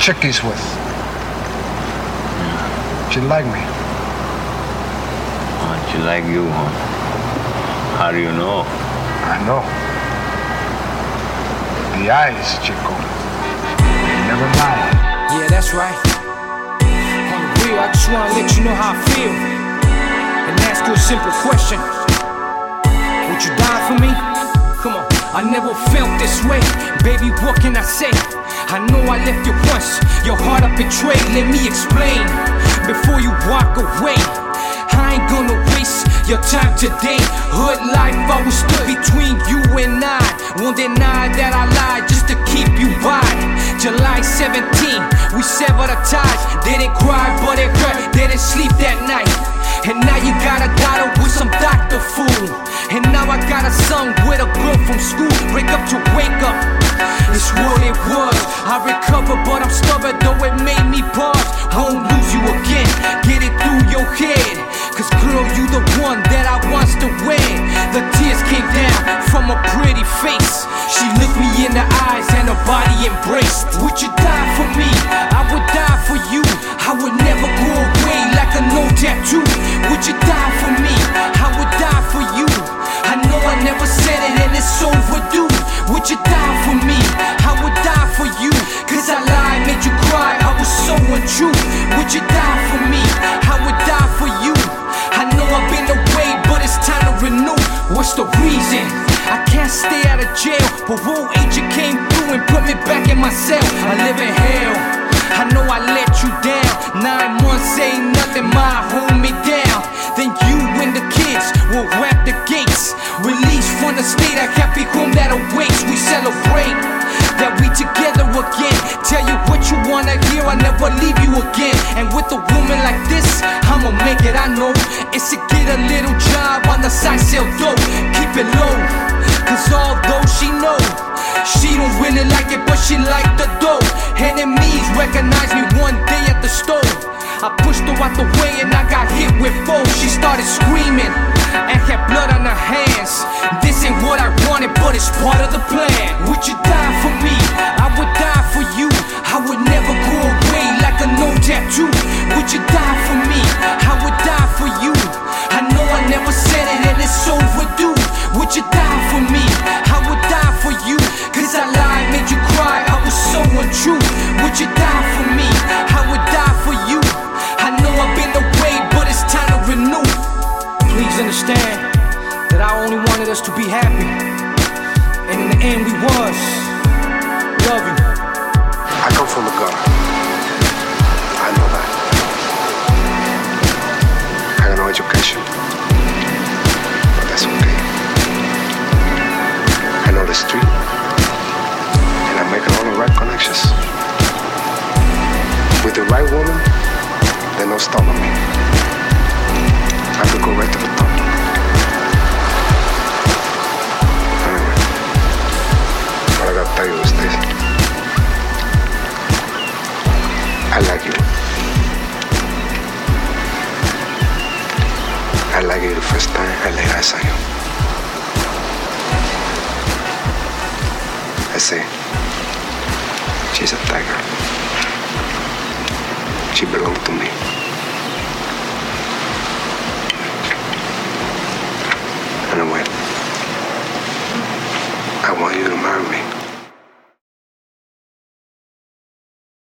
chick he's with. She like me. Oh, she like you, huh? How do you know? I know. The eyes, Chico. Never lie. Yeah, that's right. On the real, I just wanna let you know how I feel. And ask you a simple question. Would you die for me? Come on. I never felt this way. Baby, what can I say? I know I left you once. Your heart I betrayed. Let me explain. Before you walk away. I ain't gonna waste your time today. Hood life, I was stood between you and I. Won't deny that I lied just to keep you by. July 17, we severed our ties. Didn't cry, but it hurt. Didn't sleep that night. And now you got a daughter with some doctor fool. And now I got a son with a girl from school. Gates. From the state, a happy home that awaits. We celebrate that we together again. Tell you what you wanna hear, I never leave you again. And with a woman like this, I'ma make it, I know. It's to get a little job on the side, sell dope. Keep it low, cause although she know. She don't really like it, but she like the dough. Enemies recognize me one day at the store. I pushed her out the way and I got hit with foes. She started screaming and had blood on her hands. This ain't what I wanted, but it's part of the plan. Would you die only wanted us to be happy. And in the end, we was. Love you. I come from the gutter. I know that. I got no education. But that's okay. I know the street. And I'm making all the right connections. With the right woman, there's no stopping me. I could go right to the I like you. I like you the first time I like eyes on you. I say, she's a tiger. She belongs to me. And I went, I want you to marry me.